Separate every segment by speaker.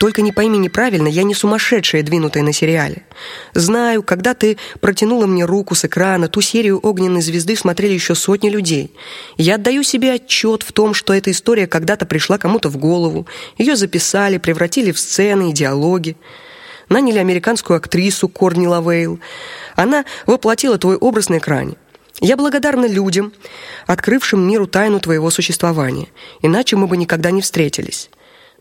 Speaker 1: Только не пойми неправильно, я не сумасшедшая, двинутая на сериале. Знаю, когда ты протянула мне руку с экрана, ту серию Огненной звезды смотрели еще сотни людей. Я отдаю себе отчет в том, что эта история когда-то пришла кому-то в голову. ее записали, превратили в сцены и диалоги. Наняли американскую актрису Кортни Лавейл. Она воплотила твой образ на экране. Я благодарна людям, открывшим миру тайну твоего существования. Иначе мы бы никогда не встретились.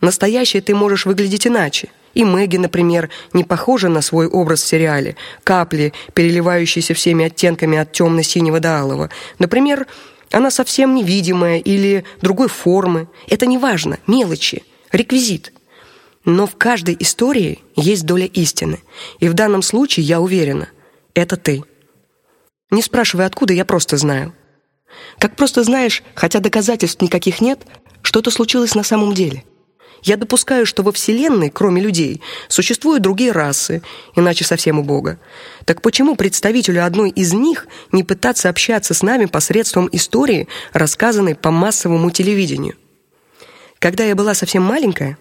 Speaker 1: Настоящей ты можешь выглядеть иначе. И Мэгги, например, не похожа на свой образ в сериале. Капли, переливающиеся всеми оттенками от темно синего до алого. Например, она совсем невидимая или другой формы. Это не важно, мелочи, реквизит. Но в каждой истории есть доля истины. И в данном случае я уверена, это ты. Не спрашивай откуда, я просто знаю. Как просто знаешь, хотя доказательств никаких нет, что это случилось на самом деле. Я допускаю, что во вселенной, кроме людей, существуют другие расы, иначе совсем убого. Так почему представителю одной из них не пытаться общаться с нами посредством истории, рассказанной по массовому телевидению? Когда я была совсем маленькая,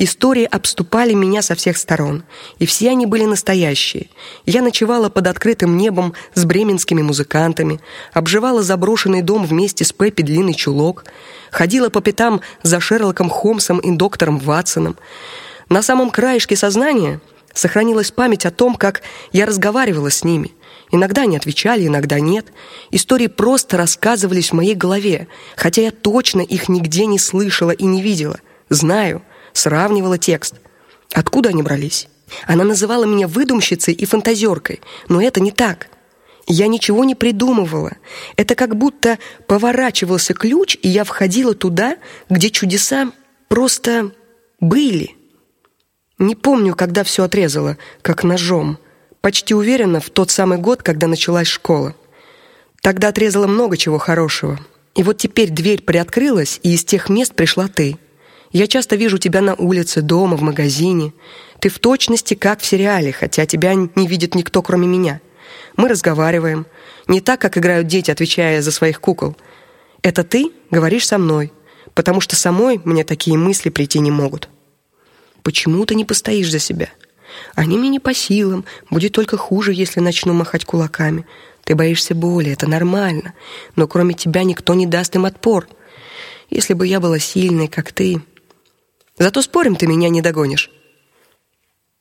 Speaker 1: Истории обступали меня со всех сторон, и все они были настоящие. Я ночевала под открытым небом с бременскими музыкантами, обживала заброшенный дом вместе с Пеппи Длинный чулок, ходила по пятам за Шерлоком Холмсом и доктором Ватсоном. На самом краешке сознания сохранилась память о том, как я разговаривала с ними. Иногда они отвечали, иногда нет. Истории просто рассказывались в моей голове, хотя я точно их нигде не слышала и не видела. Знаю, сравнивала текст. Откуда они брались? Она называла меня выдумщицей и фантазеркой, но это не так. Я ничего не придумывала. Это как будто поворачивался ключ, и я входила туда, где чудеса просто были. Не помню, когда все отрезала, как ножом. Почти уверена, в тот самый год, когда началась школа. Тогда отрезала много чего хорошего. И вот теперь дверь приоткрылась, и из тех мест пришла ты. Я часто вижу тебя на улице, дома, в магазине. Ты в точности как в сериале, хотя тебя не видит никто, кроме меня. Мы разговариваем, не так, как играют дети, отвечая за своих кукол. Это ты говоришь со мной, потому что самой мне такие мысли прийти не могут. Почему ты не постоишь за себя? Они мне не по силам, будет только хуже, если начну махать кулаками. Ты боишься боли, это нормально, но кроме тебя никто не даст им отпор. Если бы я была сильной, как ты, Зато спорим, ты меня не догонишь.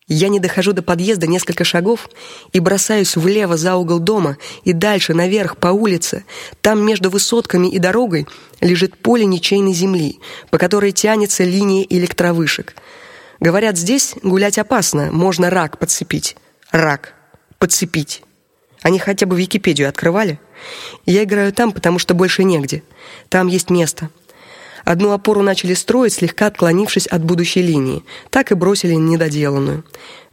Speaker 1: Я не дохожу до подъезда несколько шагов и бросаюсь влево за угол дома и дальше наверх по улице. Там между высотками и дорогой лежит поле ничейной земли, по которой тянется линия электровышек. Говорят, здесь гулять опасно, можно рак подцепить. Рак подцепить. Они хотя бы Википедию открывали? Я играю там, потому что больше негде. Там есть место. Одну опору начали строить, слегка отклонившись от будущей линии. Так и бросили недоделанную.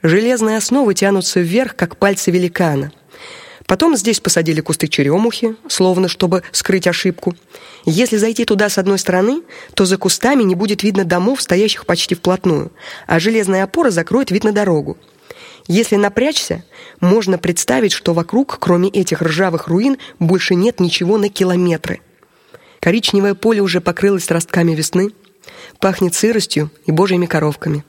Speaker 1: Железные основы тянутся вверх, как пальцы великана. Потом здесь посадили кусты черемухи, словно чтобы скрыть ошибку. Если зайти туда с одной стороны, то за кустами не будет видно домов, стоящих почти вплотную, а железная опора закроет вид на дорогу. Если напрячься, можно представить, что вокруг, кроме этих ржавых руин, больше нет ничего на километры. Коричневое поле уже покрылось ростками весны, пахнет сыростью и божьими коровками.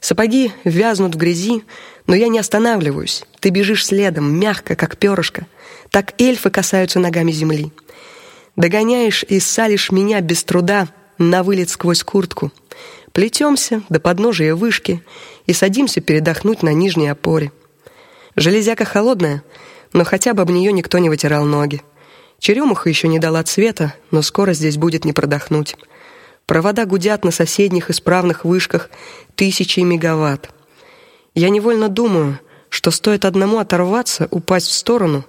Speaker 1: Сапоги вязнут в грязи, но я не останавливаюсь. Ты бежишь следом, мягко, как перышко. Так эльфы касаются ногами земли. Догоняешь и салишь меня без труда на вылет сквозь куртку. Плетемся до подножия вышки и садимся передохнуть на нижней опоре. Железяка холодная, но хотя бы об нее никто не вытирал ноги. Черемуха еще не дала цвета, но скоро здесь будет не продохнуть. Провода гудят на соседних исправных вышках тысячи мегаватт. Я невольно думаю, что стоит одному оторваться, упасть в сторону,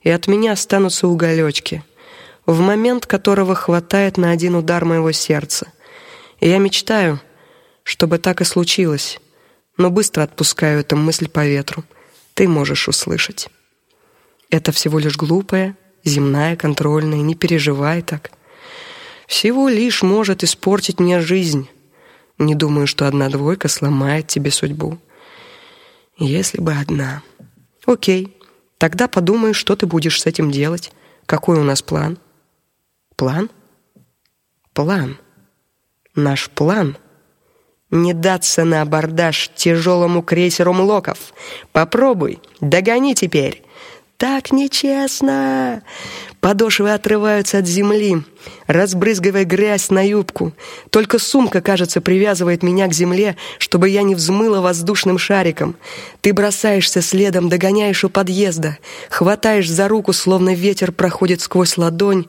Speaker 1: и от меня останутся уголечки, в момент которого хватает на один удар моего сердца. И я мечтаю, чтобы так и случилось, но быстро отпускаю эту мысль по ветру. Ты можешь услышать. Это всего лишь глупая, земная, контрольная, не переживай так. Всего лишь может испортить мне жизнь. Не думаю, что одна двойка сломает тебе судьбу. Если бы одна. О'кей. Тогда подумай, что ты будешь с этим делать. Какой у нас план? План? План. Наш план Не даться на абордаж тяжелому крейсеру Млоков. Попробуй, догони теперь. Так нечестно. Подошвы отрываются от земли, разбрызгивая грязь на юбку. Только сумка, кажется, привязывает меня к земле, чтобы я не взмыла воздушным шариком. Ты бросаешься следом, догоняешь у подъезда, хватаешь за руку, словно ветер проходит сквозь ладонь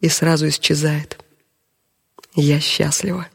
Speaker 1: и сразу исчезает. Я счастлива.